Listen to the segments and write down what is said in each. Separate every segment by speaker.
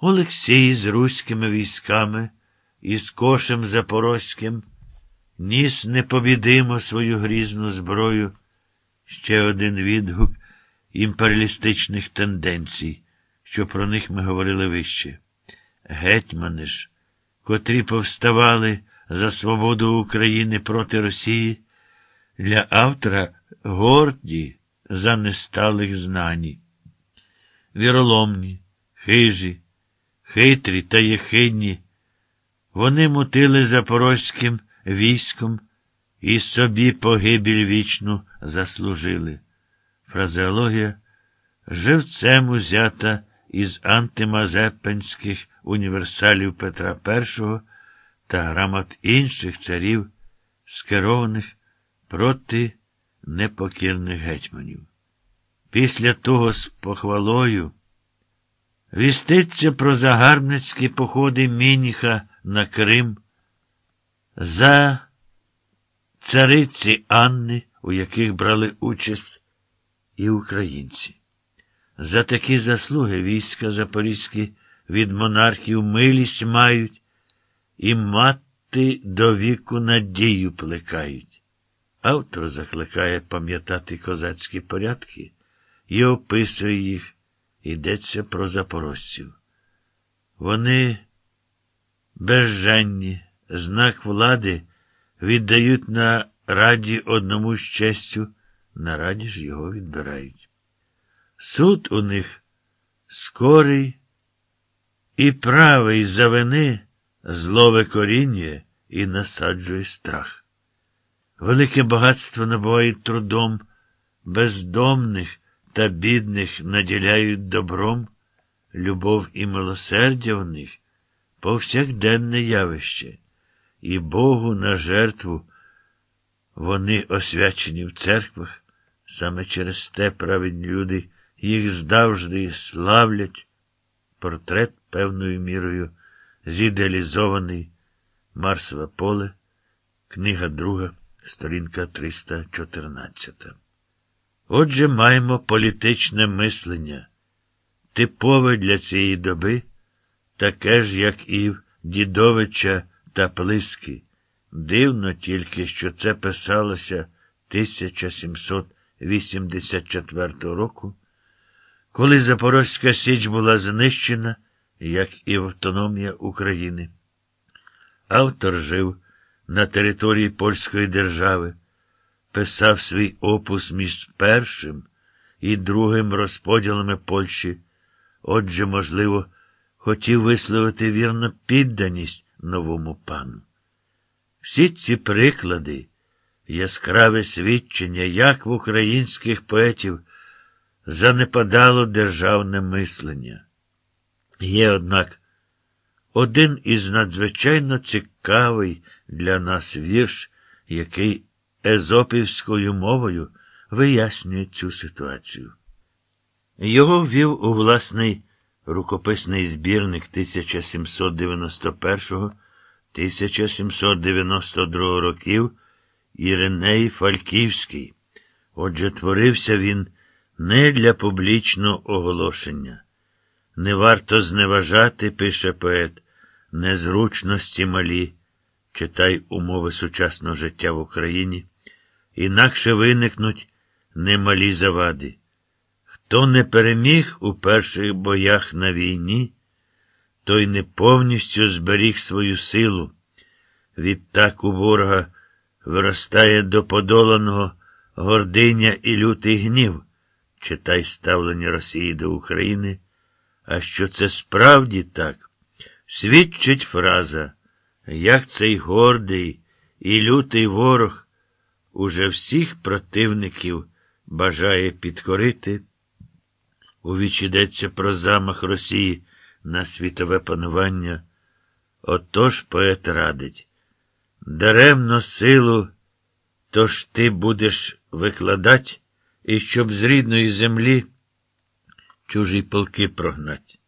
Speaker 1: Олексій з руськими військами і з кошем Запорозьким ніс непобідимо свою грізну зброю, ще один відгук імперіалістичних тенденцій, що про них ми говорили вище. Гетьмани ж, котрі повставали за свободу України проти Росії, для автора горді за несталих знані. Віроломні, хижі, хитрі та єхидні, вони мутили запорозьким військом і собі погибіль вічну заслужили. Фразеологія живцем узята із антимазепинських універсалів Петра І та грамот інших царів, скерованих проти непокірних гетьманів. Після того з похвалою віститься про загарбницькі походи Мініха на Крим за цариці Анни, у яких брали участь і українці. За такі заслуги війська Запорізькі від монархів милість мають і мати до віку надію плекають. Автор закликає пам'ятати козацькі порядки і описує їх, йдеться про запорожців. Вони безженні, знак влади віддають на раді одному з честю, на раді ж його відбирають. Суд у них скорий і правий за вини зло викорінює і насаджує страх. Велике багатство набувають трудом, бездомних та бідних наділяють добром, любов і милосердя в них повсякденне явище, і Богу на жертву вони освячені в церквах, саме через те праведні люди їх завжди славлять. Портрет певною мірою зідеалізований Марсове поле, книга друга, сторінка 314. Отже, маємо політичне мислення, типове для цієї доби, таке ж, як і в Дідовича та Плиски. Дивно тільки, що це писалося 1784 року, коли Запорозька Січ була знищена, як і автономія України. Автор жив на території Польської держави, писав свій опус між першим і другим розподілами Польщі, отже, можливо, хотів висловити вірну підданість новому пану. Всі ці приклади, яскраве свідчення, як в українських поетів занепадало державне мислення. Є, однак, один із надзвичайно цікавий для нас вірш, який езопівською мовою вияснює цю ситуацію. Його ввів у власний рукописний збірник 1791 1792 років Іриней Фальківський. Отже, творився він не для публічного оголошення. Не варто зневажати, пише поет, незручності малі, читай умови сучасного життя в Україні, інакше виникнуть немалі завади. Хто не переміг у перших боях на війні, той не повністю зберіг свою силу. Відтак у ворога виростає до подоланого гординя і лютий гнів, читай ставлення Росії до України. А що це справді так, свідчить фраза, як цей гордий і лютий ворог уже всіх противників бажає підкорити. У йдеться про замах Росії на світове панування. Отож поет радить. Даремно силу, тож ти будеш викладать, і щоб з рідної землі чужі полки прогнать.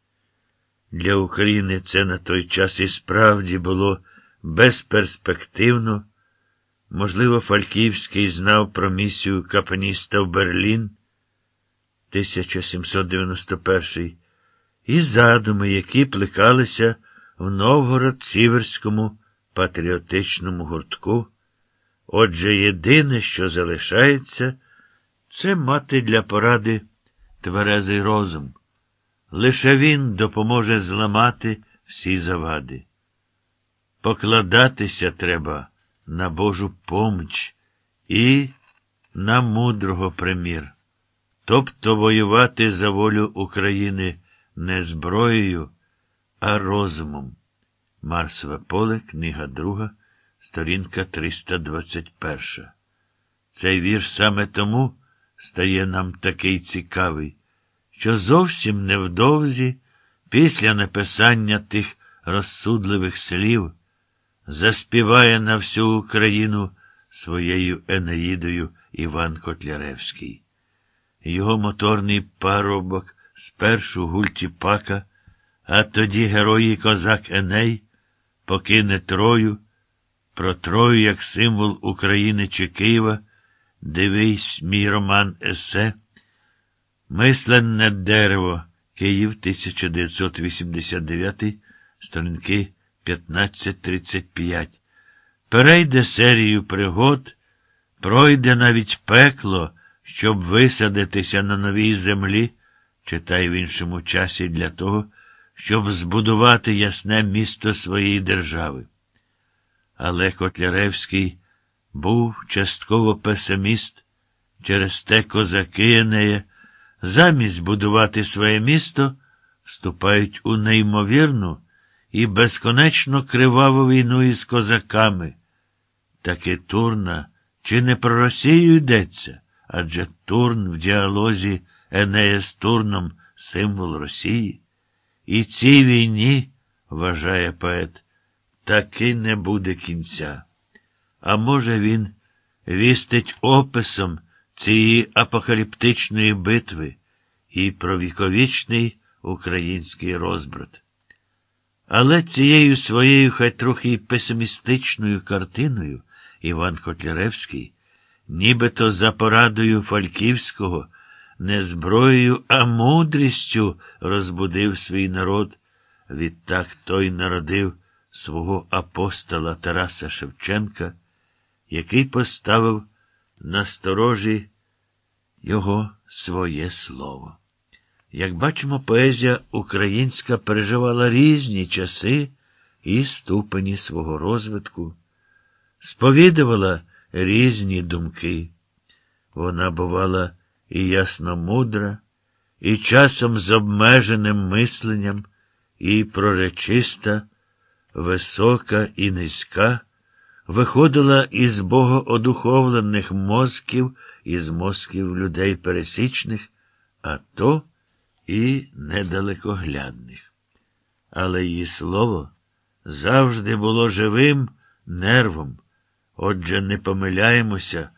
Speaker 1: Для України це на той час і справді було безперспективно. Можливо, Фальківський знав про місію капаніста в Берлін 1791 і задуми, які плекалися в Новгород-Сіверському патріотичному гуртку. Отже, єдине, що залишається, це мати для поради тверезий розум. Лише він допоможе зламати всі завади. Покладатися треба на Божу поміч і на мудрого примір, тобто воювати за волю України не зброєю, а розумом. Марсове поле, книга друга, сторінка 321. Цей вірш саме тому стає нам такий цікавий, що зовсім невдовзі, після написання тих розсудливих слів, заспіває на всю Україну своєю Енеїдою Іван Котляревський. Його моторний парубок спершу гульті пака, а тоді герої козак Еней покине Трою, про Трою як символ України чи Києва. Дивись, мій роман Есе. Мисленне дерево. Київ 1989, сторінки 1535. Перейде серію пригод, пройде навіть пекло, щоб висадитися на новій землі, читай в іншому часі для того, щоб збудувати ясне місто своєї держави. Але Котляревський був частково песиміст, через те козаки Енея, замість будувати своє місто, вступають у неймовірну і безконечно криваву війну із козаками. Таки Турна чи не про Росію йдеться, адже Турн в діалозі Енея з Турном символ Росії. І цій війні, вважає поет, таки не буде кінця. А може, він вістить описом цієї апокаліптичної битви і про віковічний український розбрат. Але цією своєю, хай трохи песимістичною картиною Іван Котляревський, нібито за порадою Фальківського, не зброєю, а мудрістю розбудив свій народ. Відтак той народив свого апостола Тараса Шевченка, який поставив на сторожі його своє слово. Як бачимо, поезія українська переживала різні часи і ступені свого розвитку, сповідувала різні думки. Вона бувала і ясномудра, і часом з обмеженим мисленням, і проречиста, висока і низька, виходила із богоодуховлених мозків, із мозків людей пересічних, а то і недалекоглядних. Але її слово завжди було живим нервом. Отже, не помиляємося,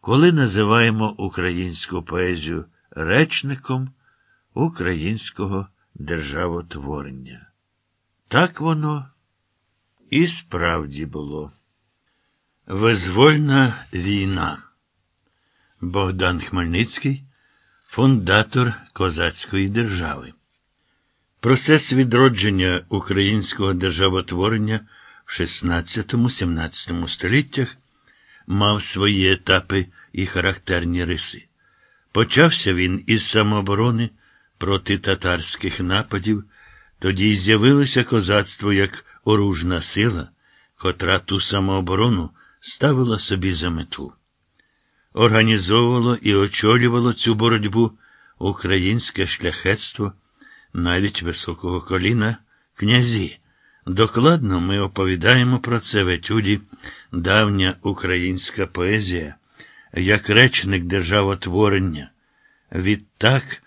Speaker 1: коли називаємо українську поезію речником українського державотворення. Так воно і справді було. Визвольна війна. Богдан Хмельницький фундатор козацької держави. Процес відродження українського державотворення в XVI-XVII століттях мав свої етапи і характерні риси. Почався він із самооборони проти татарських нападів, тоді з'явилося козацтво як оружна сила, котра ту самооборону ставила собі за мету організовувало і очолювало цю боротьбу українське шляхетство навіть високого коліна князі. Докладно ми оповідаємо про це в етюді давня українська поезія, як речник державотворення. Відтак,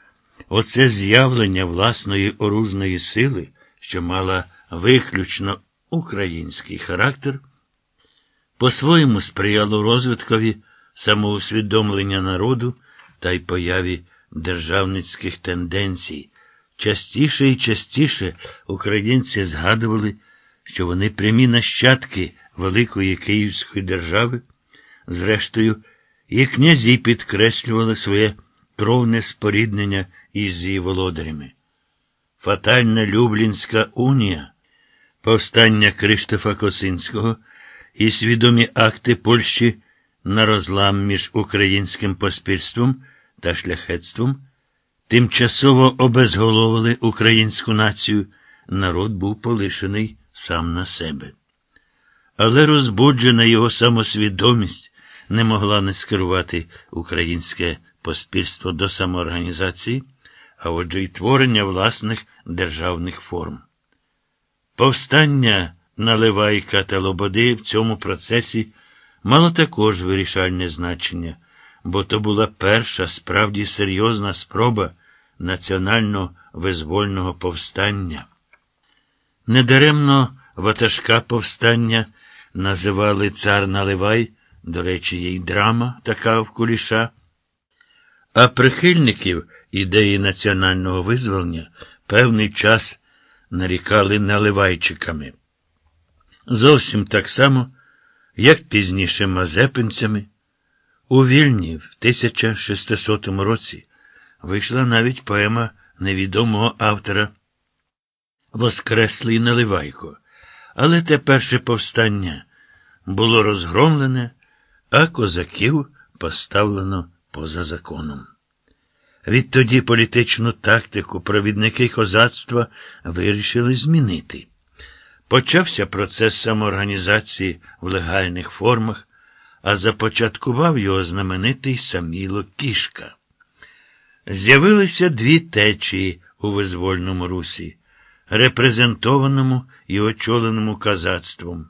Speaker 1: оце з'явлення власної оружної сили, що мала виключно український характер, по-своєму сприяло розвиткові самоусвідомлення народу та й появі державницьких тенденцій. Частіше і частіше українці згадували, що вони прямі нащадки Великої Київської держави. Зрештою, і князі підкреслювали своє кровне споріднення із її володарями. фатальна Люблінська унія, повстання Криштофа Косинського і свідомі акти Польщі на розлам між українським поспільством та шляхетством тимчасово обезголовили українську націю, народ був полишений сам на себе. Але розбуджена його самосвідомість не могла не скерувати українське поспільство до самоорганізації, а отже й творення власних державних форм. Повстання Наливайка та Лободи в цьому процесі мало також вирішальне значення, бо то була перша справді серйозна спроба національно визвольного повстання. Недаремно ватажка повстання називали цар Наливай, до речі, їй драма така в куліша. А прихильників ідеї національного визволення певний час нарікали наливайчиками. Зовсім так само, як пізніше мазепинцями. У Вільні в 1600 році вийшла навіть поема невідомого автора Воскреслий Наливайко. Але те перше повстання було розгромлене, а козаків поставлено поза законом. Відтоді політичну тактику провідники козацтва вирішили змінити. Почався процес самоорганізації в легальних формах, а започаткував його знаменитий Саміло Кішка. З'явилися дві течії у визвольному русі, репрезентованому і очоленому казацтвом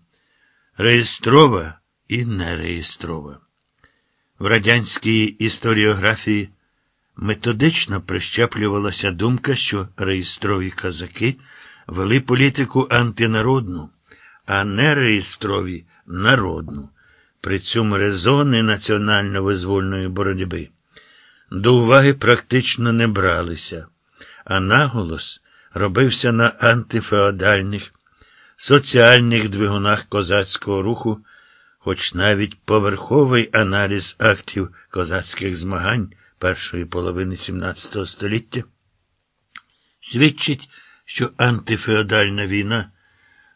Speaker 1: реєстрова і нереєстрова. В радянській історіографії методично прищеплювалася думка, що реєстрові казаки вели політику антинародну, а нереєстрові народну, при цьому резони національно-визвольної боротьби. До уваги практично не бралися, а наголос робився на антифеодальних, соціальних двигунах козацького руху, хоч навіть поверховий аналіз актів козацьких змагань першої половини XVII століття свідчить, що антифеодальна війна,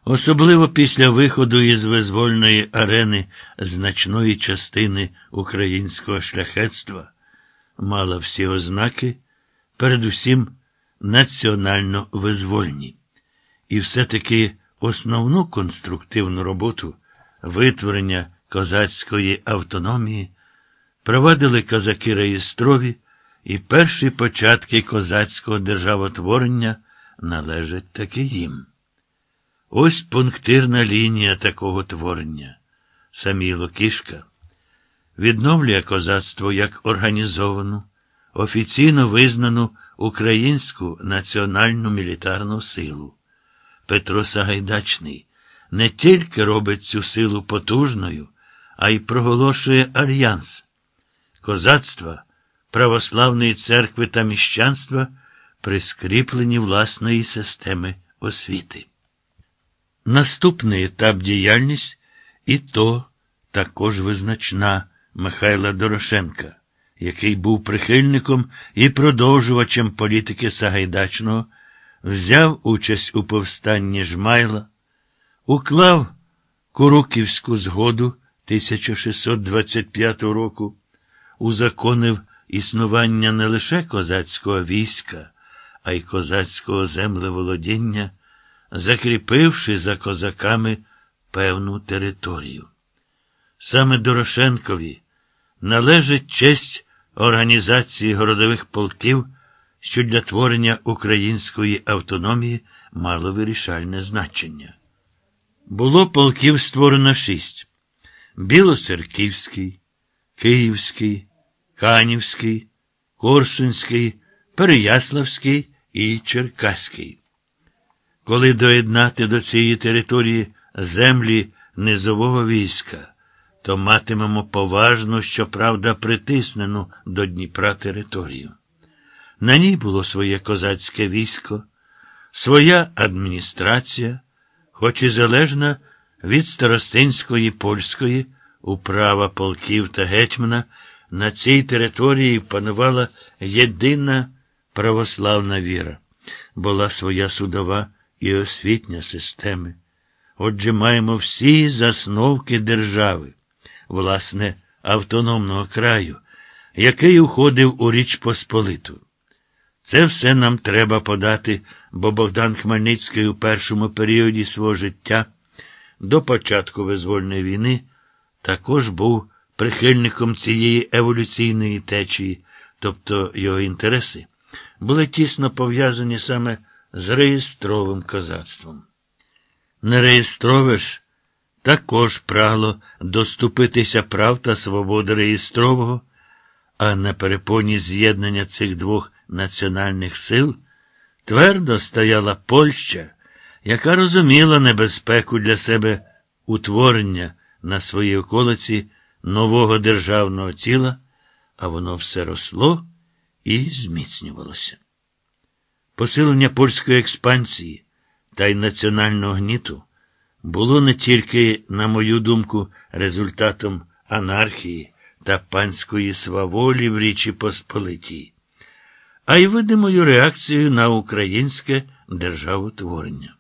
Speaker 1: особливо після виходу із визвольної арени значної частини українського шляхетства, мала всі ознаки, передусім національно визвольні. І все-таки основну конструктивну роботу витворення козацької автономії провадили козаки реєстрові, і перші початки козацького державотворення належать таки їм. Ось пунктирна лінія такого творення. Саміло Кішка відновлює козацтво як організовану, офіційно визнану українську національну мілітарну силу. Петро Сагайдачний не тільки робить цю силу потужною, а й проголошує альянс. Козацтва, православної церкви та міщанства при скріпленні власної системи освіти. Наступний етап діяльність і то також визначна Михайла Дорошенка, який був прихильником і продовжувачем політики Сагайдачного взяв участь у повстанні Жмайла, уклав Куруківську згоду 1625 року, узаконив існування не лише козацького війська, а й козацького землеволодіння, закріпивши за козаками певну територію. Саме Дорошенкові належить честь організації городових полків що для творення української автономії мало вирішальне значення. Було полків створено шість: Білоцерківський, Київський, Канівський, Корсунський, Переяславський і Черкаський. Коли доєднати до цієї території землі низового війська, то матимемо поважну, щоправда, притиснену до Дніпра територію. На ній було своє козацьке військо, своя адміністрація, хоч і залежна від старостинської польської управа полків та гетьмана, на цій території панувала єдина православна віра. була своя судова і освітня системи. Отже, маємо всі засновки держави, власне, автономного краю, який уходив у Річ Посполиту. Це все нам треба подати, бо Богдан Хмельницький у першому періоді свого життя до початку визвольної війни також був прихильником цієї еволюційної течії, тобто його інтереси, були тісно пов'язані саме з реєстровим козацтвом. Нереєстрове ж також прагло доступитися прав та свободи реєстрового, а на перепоні з'єднання цих двох національних сил твердо стояла Польща, яка розуміла небезпеку для себе утворення на своїй околиці нового державного тіла, а воно все росло і зміцнювалося. Посилення польської експансії та й національного гніту було не тільки, на мою думку, результатом анархії та панської сваволі в Річі Посполитій, а й видимою реакцією на українське державотворення.